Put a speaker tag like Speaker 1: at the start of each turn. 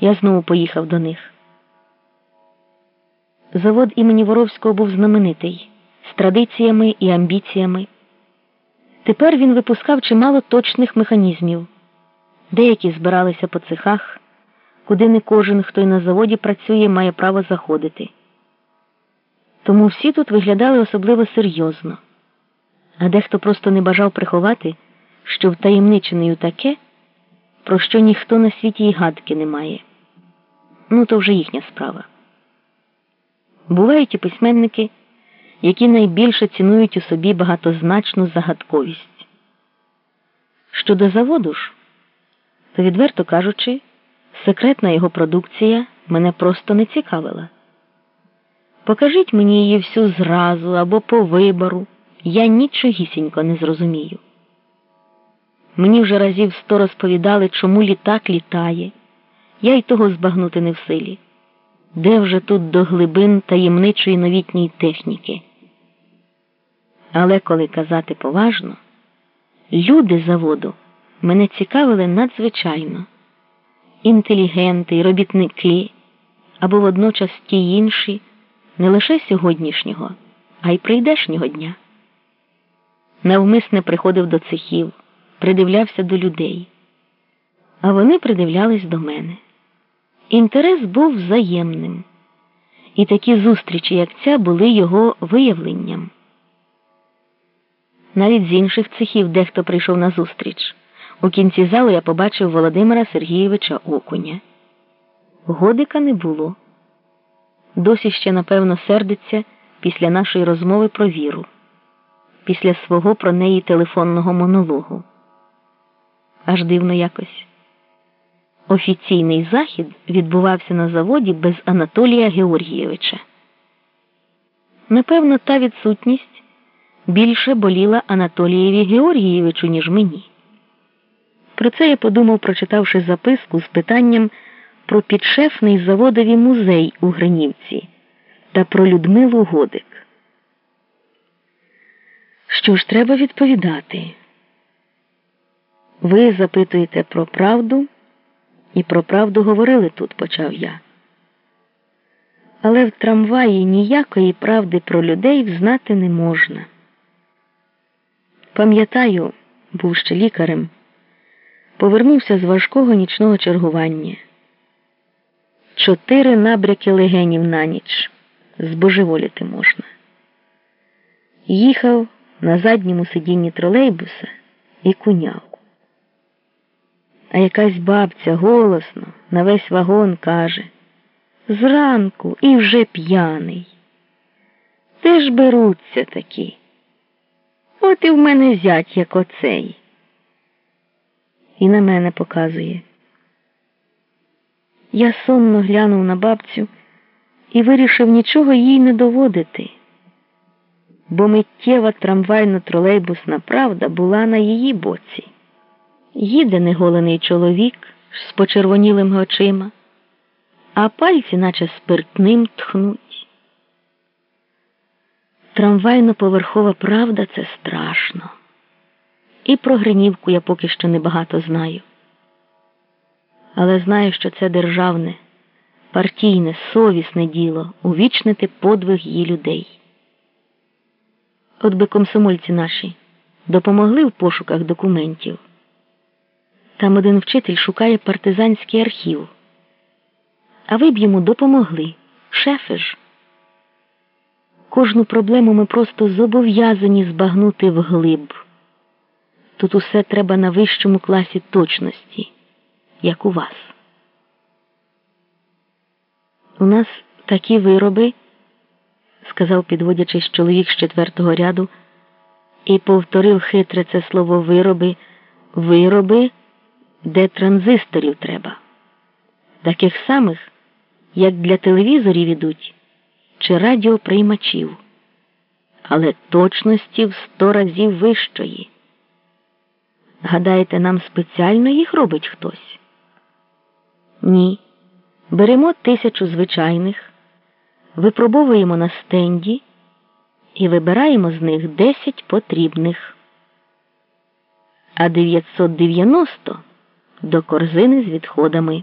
Speaker 1: Я знову поїхав до них. Завод імені Воровського був знаменитий з традиціями і амбіціями. Тепер він випускав чимало точних механізмів. Деякі збиралися по цехах, куди не кожен, хто й на заводі працює, має право заходити. Тому всі тут виглядали особливо серйозно, а дехто просто не бажав приховати, що втаємниченою таке, про що ніхто на світі й гадки не має. Ну, то вже їхня справа. Бувають і письменники, які найбільше цінують у собі багатозначну загадковість. Щодо заводу ж, то, відверто кажучи, секретна його продукція мене просто не цікавила. Покажіть мені її всю зразу або по вибору, я нічогісінько не зрозумію. Мені вже разів сто розповідали, чому літак літає. Я й того збагнути не в силі. Де вже тут до глибин таємничої новітньої техніки? Але коли казати поважно, люди заводу мене цікавили надзвичайно інтелігенти робітники або водночас ті інші, не лише сьогоднішнього, а й прийдешнього дня. Навмисне приходив до цехів, придивлявся до людей, а вони придивлялись до мене. Інтерес був взаємним, і такі зустрічі, як ця, були його виявленням. Навіть з інших цехів дехто прийшов на зустріч. У кінці залу я побачив Володимира Сергійовича Окуня. Годика не було. Досі ще, напевно, сердиться після нашої розмови про віру, після свого про неї телефонного монологу. Аж дивно якось. Офіційний захід відбувався на заводі без Анатолія Георгійовича. Напевно, та відсутність більше боліла Анатолієві Георгійовичу, ніж мені. Про це я подумав, прочитавши записку з питанням про підшефний заводові музей у Гринівці та про Людмилу Годик. Що ж треба відповідати? Ви запитуєте про правду, і про правду говорили тут, почав я. Але в трамваї ніякої правди про людей взнати не можна. Пам'ятаю, був ще лікарем, повернувся з важкого нічного чергування. Чотири набряки легенів на ніч збожеволіти можна. Їхав на задньому сидінні тролейбуса і куняв. А якась бабця голосно на весь вагон каже Зранку і вже п'яний. Де ж беруться такі? От і в мене зять, як оцей. І на мене показує. Я сонно глянув на бабцю і вирішив нічого їй не доводити, бо миттєва трамвайно тролейбусна правда була на її боці. Їде неголений чоловік з почервонілими очима, а пальці, наче спиртним, тхнуть. Трамвайно-поверхова правда це страшно. І про Гринівку я поки що небагато знаю. Але знаю, що це державне, партійне, совісне діло увічнити подвиг її людей. От би комсомольці наші допомогли в пошуках документів. Там один вчитель шукає партизанський архів. А ви б йому допомогли. Шефи ж. Кожну проблему ми просто зобов'язані збагнути вглиб. Тут усе треба на вищому класі точності, як у вас. У нас такі вироби, сказав, підводячись чоловік з четвертого ряду, і повторив хитре це слово вироби, вироби де транзисторів треба, таких самих, як для телевізорів ідуть чи радіоприймачів, але точності в сто разів вищої. Гадаєте, нам спеціально їх робить хтось? Ні. Беремо тисячу звичайних, випробовуємо на стенді і вибираємо з них 10 потрібних. А 990 до корзини з відходами.